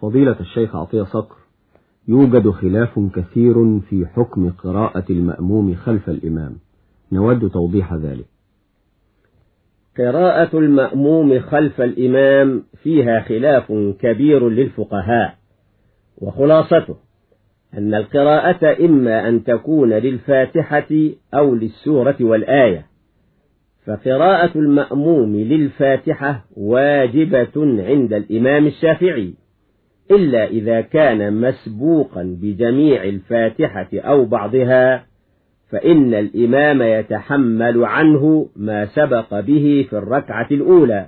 فضيلة الشيخ عطية صقر يوجد خلاف كثير في حكم قراءة المأموم خلف الإمام. نود توضيح ذلك. قراءة المأموم خلف الإمام فيها خلاف كبير للفقهاء وخلاصته أن القراءة إما أن تكون للفاتحة أو للسورة والآية فقراءة المأموم للفاتحة واجبة عند الإمام الشافعي. إلا إذا كان مسبوقا بجميع الفاتحة أو بعضها فإن الإمام يتحمل عنه ما سبق به في الركعة الأولى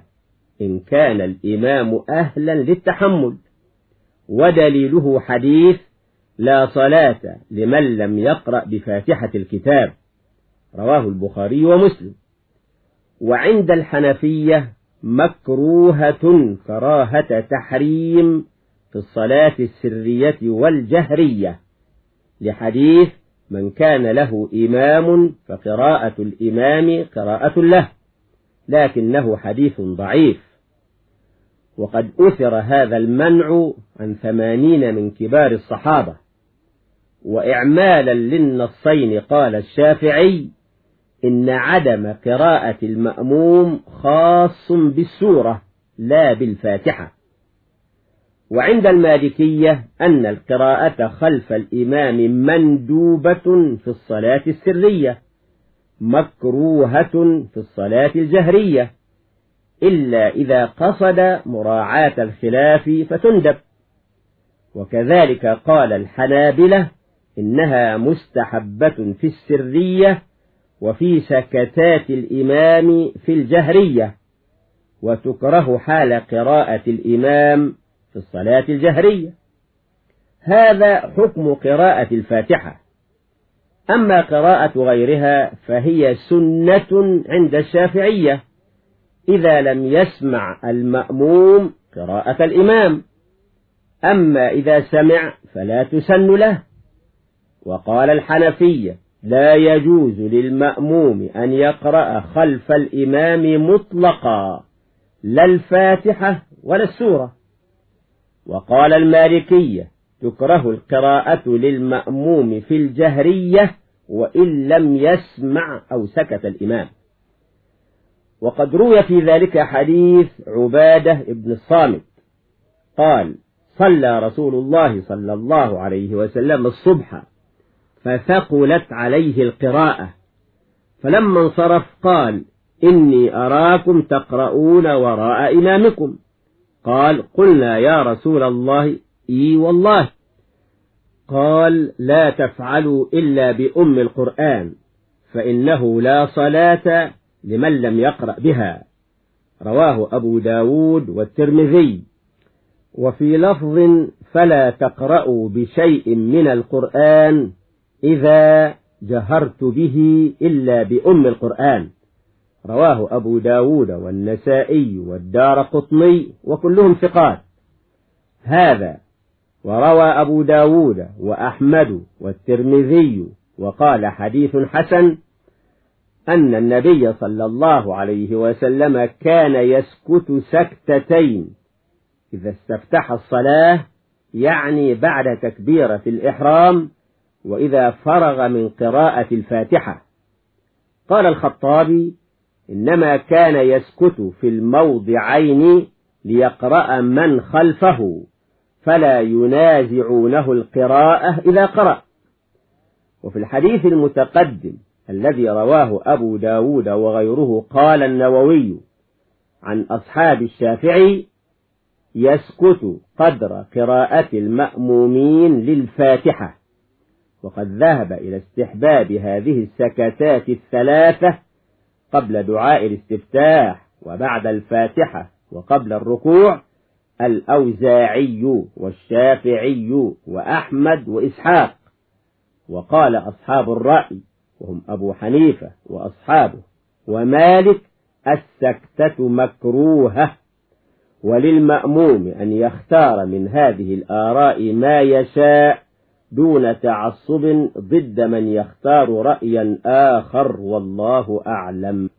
إن كان الإمام أهلا للتحمل. ودليله حديث لا صلاة لمن لم يقرأ بفاتحة الكتاب رواه البخاري ومسلم. وعند الحنفية مكروهة كراهة تحريم في الصلاة السرية والجهرية لحديث من كان له إمام فقراءة الإمام قراءة له لكنه حديث ضعيف. وقد أثر هذا المنع عن ثمانين من كبار الصحابة. وإعمالا للنصين قال الشافعي إن عدم قراءة المأموم خاص بالسورة لا بالفاتحة. وعند المالكية أن القراءة خلف الإمام مندوبة في الصلاة السرية مكروهة في الصلاة الجهرية إلا إذا قصد مراعاة الخلاف فتندب. وكذلك قال الحنابلة إنها مستحبة في السرية وفي سكتات الإمام في الجهرية وتكره حال قراءة الإمام في الصلاة الجهرية. هذا حكم قراءة الفاتحة. أما قراءة غيرها فهي سنة عند الشافعية. إذا لم يسمع المأموم قراءة الإمام. أما إذا سمع فلا تسن له. وقال الحنفية لا يجوز للمأموم أن يقرأ خلف الإمام مطلقا. لا الفاتحة ولا السورة. وقال المالكية تكره القراءة للمأموم في الجهرية وإن لم يسمع أو سكت الإمام. وقد روي في ذلك حديث عبادة بن الصامت. قال صلى رسول الله صلى الله عليه وسلم الصبح فثقلت عليه القراءة. فلما انصرف قال إني أراكم تقرؤون وراء إمامكم. قال قلنا يا رسول الله إي والله. قال لا تفعلوا إلا بأم القرآن فإنه لا صلاة لمن لم يقرأ بها. رواه أبو داود والترمذي. وفي لفظ فلا تقرأوا بشيء من القرآن إذا جهرت به إلا بأم القرآن. رواه أبو داود والنسائي والدار قطني وكلهم ثقات. هذا وروى أبو داود وأحمد والترمذي وقال حديث حسن أن النبي صلى الله عليه وسلم كان يسكت سكتتين. إذا استفتح الصلاة يعني بعد تكبيرة الإحرام وإذا فرغ من قراءة الفاتحة. قال الخطابي إنما كان يسكت في الموضعين ليقرأ من خلفه فلا ينازعونه القراءة إذا قرأ. وفي الحديث المتقدم الذي رواه أبو داود وغيره قال النووي عن أصحاب الشافعي يسكت قدر قراءة المأمومين للفاتحة وقد ذهب إلى استحباب هذه السكتات الثلاثة قبل دعاء الاستفتاح وبعد الفاتحة وقبل الركوع الأوزاعي والشافعي وأحمد وإسحاق. وقال أصحاب الرأي وهم أبو حنيفة وأصحابه ومالك السكتة مكروهة. وللمأموم أن يختار من هذه الآراء ما يشاء دون تعصب ضد من يختار رأيا آخر والله أعلم.